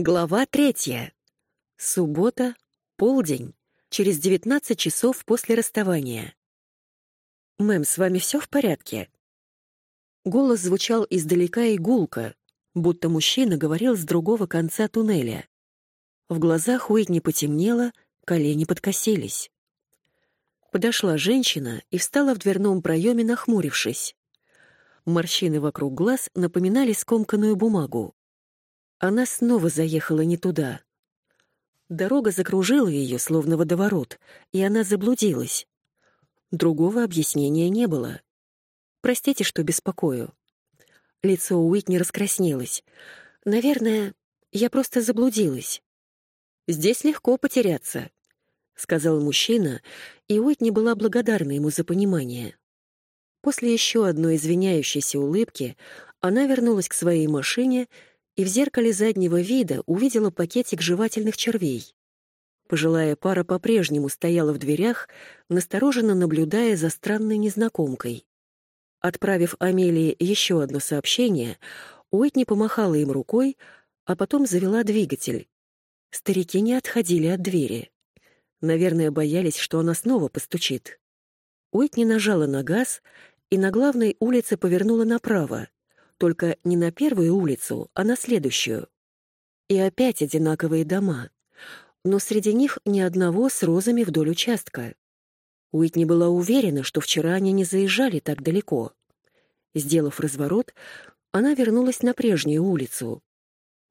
Глава третья. Суббота, полдень, через 19 часов после расставания. «Мэм, с вами все в порядке?» Голос звучал издалека и гулко, будто мужчина говорил с другого конца туннеля. В глазах Уитни потемнело, колени подкосились. Подошла женщина и встала в дверном проеме, нахмурившись. Морщины вокруг глаз напоминали скомканную бумагу. Она снова заехала не туда. Дорога закружила ее, словно водоворот, и она заблудилась. Другого объяснения не было. «Простите, что беспокою». Лицо Уитни раскраснелось. «Наверное, я просто заблудилась». «Здесь легко потеряться», — сказал мужчина, и Уитни была благодарна ему за понимание. После еще одной извиняющейся улыбки она вернулась к своей машине и в зеркале заднего вида увидела пакетик жевательных червей. Пожилая пара по-прежнему стояла в дверях, настороженно наблюдая за странной незнакомкой. Отправив Амелии еще одно сообщение, Уитни помахала им рукой, а потом завела двигатель. Старики не отходили от двери. Наверное, боялись, что она снова постучит. Уитни нажала на газ и на главной улице повернула направо, только не на первую улицу, а на следующую. И опять одинаковые дома. Но среди них ни одного с розами вдоль участка. Уитни была уверена, что вчера они не заезжали так далеко. Сделав разворот, она вернулась на прежнюю улицу.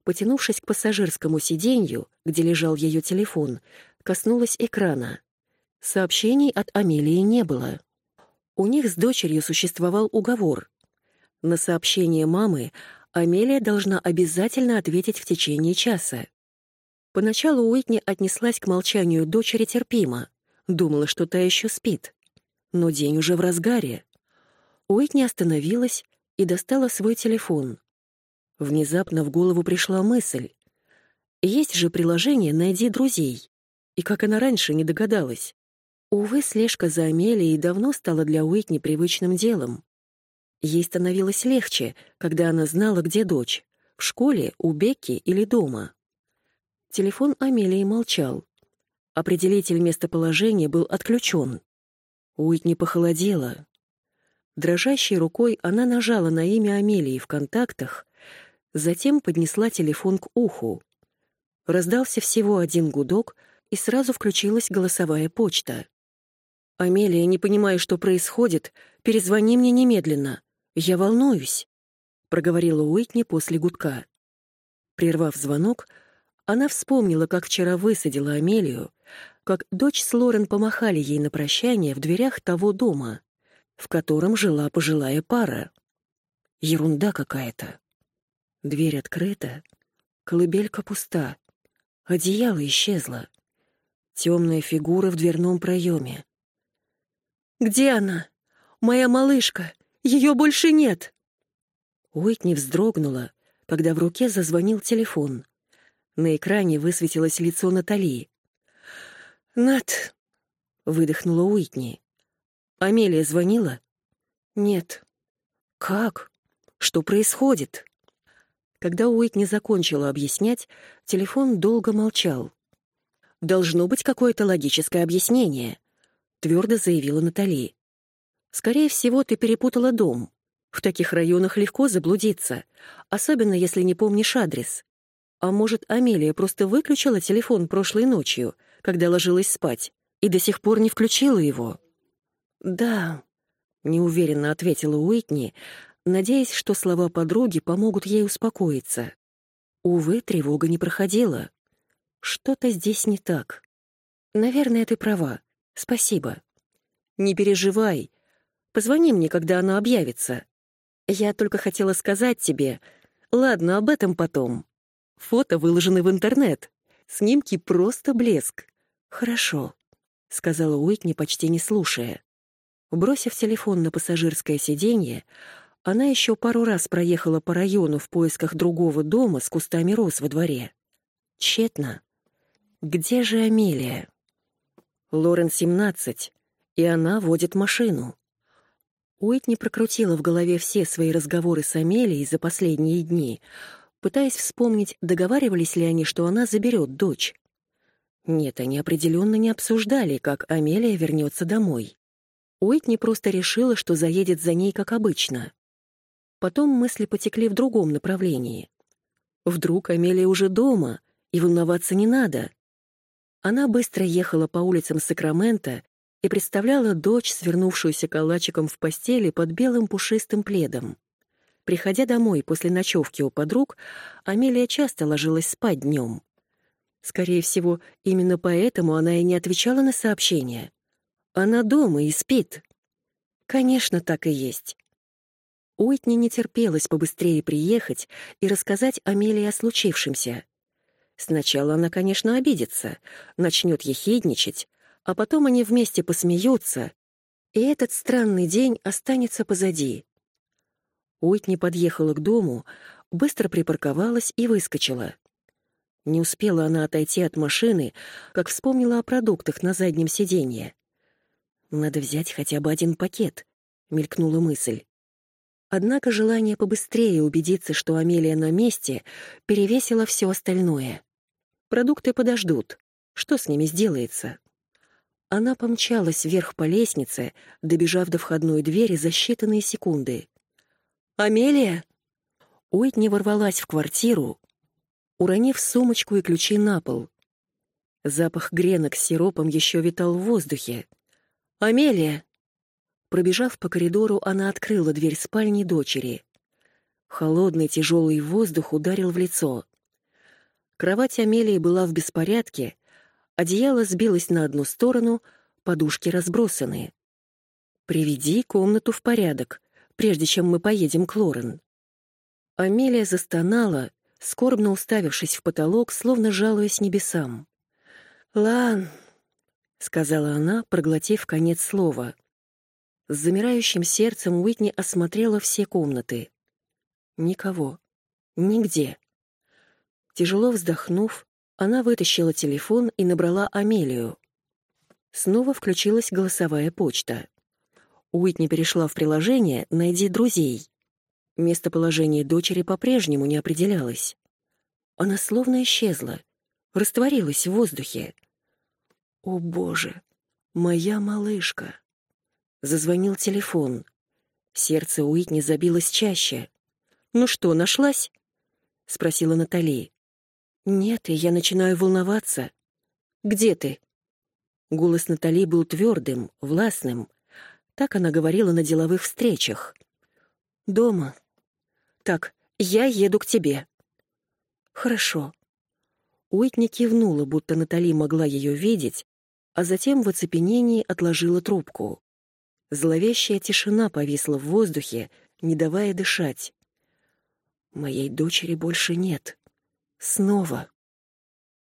Потянувшись к пассажирскому сиденью, где лежал ее телефон, коснулась экрана. Сообщений от Амелии не было. У них с дочерью существовал уговор. На сообщение мамы Амелия должна обязательно ответить в течение часа. Поначалу Уитни отнеслась к молчанию дочери терпимо, думала, что та еще спит. Но день уже в разгаре. Уитни остановилась и достала свой телефон. Внезапно в голову пришла мысль. Есть же приложение «Найди друзей». И как она раньше не догадалась. Увы, слежка за Амелией давно стала для Уитни привычным делом. Ей становилось легче, когда она знала, где дочь — в школе, у Бекки или дома. Телефон Амелии молчал. Определитель местоположения был отключен. Уитни похолодела. Дрожащей рукой она нажала на имя Амелии в контактах, затем поднесла телефон к уху. Раздался всего один гудок, и сразу включилась голосовая почта. «Амелия, не понимаю, что происходит, перезвони мне немедленно. «Я волнуюсь», — проговорила Уитни после гудка. Прервав звонок, она вспомнила, как вчера высадила Амелию, как дочь с Лорен помахали ей на прощание в дверях того дома, в котором жила пожилая пара. Ерунда какая-то. Дверь открыта, колыбелька пуста, одеяло исчезло. Темная фигура в дверном проеме. «Где она? Моя малышка! Ее больше нет!» Уитни вздрогнула, когда в руке зазвонил телефон. На экране высветилось лицо Натали. «Нат!» — выдохнула Уитни. «Амелия звонила?» «Нет». «Как? Что происходит?» Когда Уитни закончила объяснять, телефон долго молчал. «Должно быть какое-то логическое объяснение», — твердо заявила Натали. Скорее всего, ты перепутала дом. В таких районах легко заблудиться, особенно если не помнишь адрес. А может, Амелия просто выключила телефон прошлой ночью, когда ложилась спать, и до сих пор не включила его? «Да», — неуверенно ответила Уитни, надеясь, что слова подруги помогут ей успокоиться. Увы, тревога не проходила. Что-то здесь не так. Наверное, ты права. Спасибо. Не переживай, Позвони мне, когда она объявится. Я только хотела сказать тебе... Ладно, об этом потом. Фото выложены в интернет. Снимки просто блеск. Хорошо, — сказала Уитни, почти не слушая. Бросив телефон на пассажирское сиденье, она еще пару раз проехала по району в поисках другого дома с кустами роз во дворе. Тщетно. Где же Амелия? Лорен 17, и она водит машину. Уитни прокрутила в голове все свои разговоры с Амелией за последние дни, пытаясь вспомнить, договаривались ли они, что она заберет дочь. Нет, они определенно не обсуждали, как Амелия вернется домой. Уитни просто решила, что заедет за ней, как обычно. Потом мысли потекли в другом направлении. Вдруг Амелия уже дома, и волноваться не надо. Она быстро ехала по улицам Сакрамента и представляла дочь, свернувшуюся калачиком в постели под белым пушистым пледом. Приходя домой после ночевки у подруг, Амелия часто ложилась спать днем. Скорее всего, именно поэтому она и не отвечала на сообщения. Она дома и спит. Конечно, так и есть. Уитни не терпелось побыстрее приехать и рассказать Амелии о случившемся. Сначала она, конечно, обидится, начнет ехидничать, а потом они вместе посмеются, и этот странный день останется позади. Уитни подъехала к дому, быстро припарковалась и выскочила. Не успела она отойти от машины, как вспомнила о продуктах на заднем сиденье. «Надо взять хотя бы один пакет», — мелькнула мысль. Однако желание побыстрее убедиться, что Амелия на месте, перевесило все остальное. Продукты подождут. Что с ними сделается? Она помчалась вверх по лестнице, добежав до входной двери за считанные секунды. «Амелия!» Уитни ворвалась в квартиру, уронив сумочку и ключи на пол. Запах гренок с сиропом еще витал в воздухе. «Амелия!» Пробежав по коридору, она открыла дверь спальни дочери. Холодный тяжелый воздух ударил в лицо. Кровать Амелии была в беспорядке, одеяло сбилось на одну сторону, подушки разбросаны. «Приведи комнату в порядок, прежде чем мы поедем к Лорен». Амелия застонала, скорбно уставившись в потолок, словно жалуясь небесам. «Лан», — сказала она, проглотив конец слова. С замирающим сердцем Уитни осмотрела все комнаты. Никого. Нигде. Тяжело вздохнув, она вытащила телефон и набрала Амелию. Снова включилась голосовая почта. Уитни перешла в приложение «Найди друзей». Местоположение дочери по-прежнему не определялось. Она словно исчезла, растворилась в воздухе. «О, Боже! Моя малышка!» Зазвонил телефон. Сердце Уитни забилось чаще. «Ну что, нашлась?» — спросила Натали. «Нет, и я начинаю волноваться. Где ты?» Голос Натали был твердым, властным. Так она говорила на деловых встречах. «Дома. Так, я еду к тебе». «Хорошо». Уитни кивнула, будто Натали могла ее видеть, а затем в оцепенении отложила трубку. Зловещая тишина повисла в воздухе, не давая дышать. «Моей дочери больше нет», Снова.